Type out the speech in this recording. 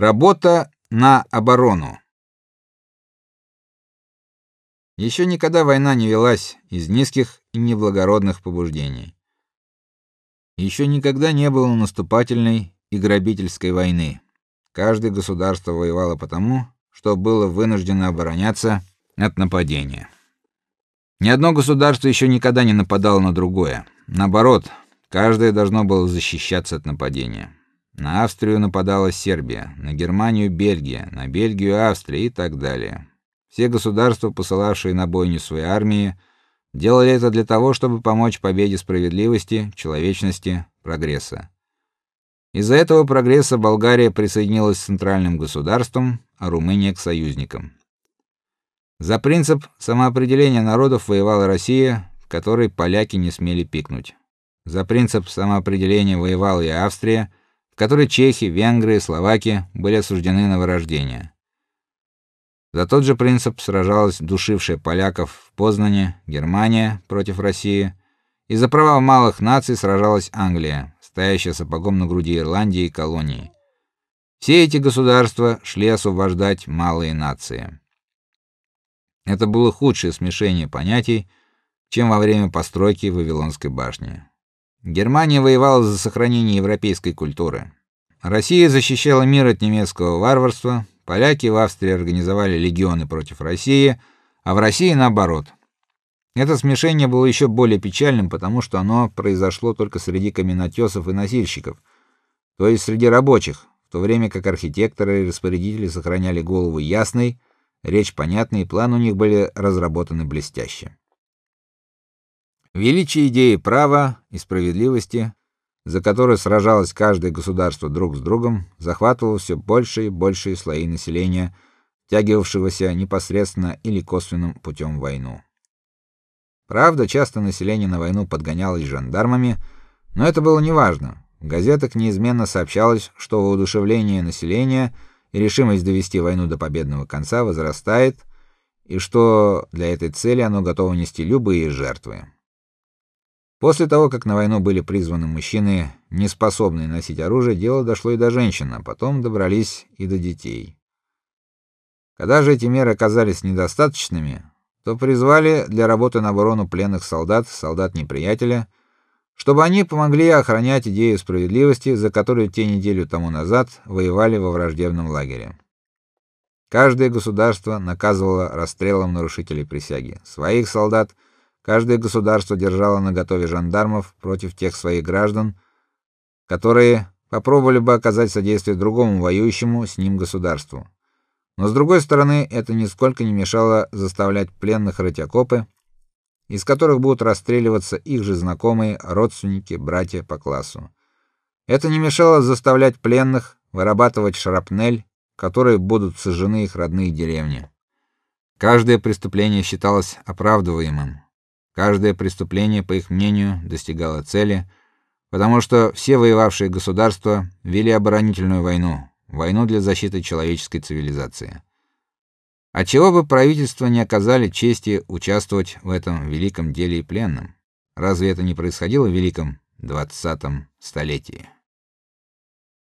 Работа на оборону. Еще никогда война не велась из низких и неблагородных побуждений. Еще никогда не было наступательной и грабительской войны. Каждое государство воевало потому, что было вынуждено обороняться от нападения. Ни одно государство еще никогда не нападало на другое. Наоборот, каждое должно было защищаться от нападения. На Австрию нападала Сербия, на Германию Бельгия, на Бельгию Австрия и так далее. Все государства, посылавшие на бойню свои армии, делали это для того, чтобы помочь победе справедливости, человечности, прогресса. Из-за этого прогресса Болгария присоединилась к центральным государствам, а Румыния к союзникам. За принцип самоопределения народов воевала Россия, в которой поляки не смели пикнуть. За принцип самоопределения воевала и Австрия, которой чехи, венгры и словаки были осуждены на вырождение. За тот же принцип сражалась душившая поляков в Познане Германия против России, и за права малых наций сражалась Англия, стоящая сапогом на груди Ирландии и колонии. Все эти государства шли освобождать малые нации. Это было худшее смешение понятий, чем во время постройки Вавилонской башни. Германия воевала за сохранение европейской культуры. Россия защищала мир от немецкого варварства, поляки в Австрии организовали легионы против России, а в России наоборот. Это смешение было еще более печальным, потому что оно произошло только среди каменотесов и носильщиков, то есть среди рабочих, в то время как архитекторы и распорядители сохраняли голову ясной, речь понятной, и планы у них были разработаны блестяще. Величие идеи права и справедливости, за которую сражалось каждое государство друг с другом, захватывало все больше и большие слои населения, тягивавшегося непосредственно или косвенным путем в войну. Правда, часто население на войну подгонялось жандармами, но это было неважно. В газетах неизменно сообщалось, что воодушевление населения и решимость довести войну до победного конца возрастает, и что для этой цели оно готово нести любые жертвы. После того, как на войну были призваны мужчины, не способные носить оружие, дело дошло и до женщин, а потом добрались и до детей. Когда же эти меры оказались недостаточными, то призвали для работы на оборону пленных солдат, солдат неприятеля, чтобы они помогли охранять идею справедливости, за которую те неделю тому назад воевали во враждебном лагере. Каждое государство наказывало расстрелом нарушителей присяги, своих солдат – Каждое государство держало наготове жандармов против тех своих граждан, которые попробовали бы оказать содействие другому воюющему с ним государству. Но с другой стороны, это нисколько не мешало заставлять пленных рыть окопы, из которых будут расстреливаться их же знакомые, родственники, братья по классу. Это не мешало заставлять пленных вырабатывать шрапнель, которой будут сожжены их родные деревни. Каждое преступление считалось оправдываемым. Каждое преступление, по их мнению, достигало цели, потому что все воевавшие государства вели оборонительную войну, войну для защиты человеческой цивилизации. А чего бы правительства не оказали чести участвовать в этом великом деле и пленным? Разве это не происходило в великом двадцатом столетии?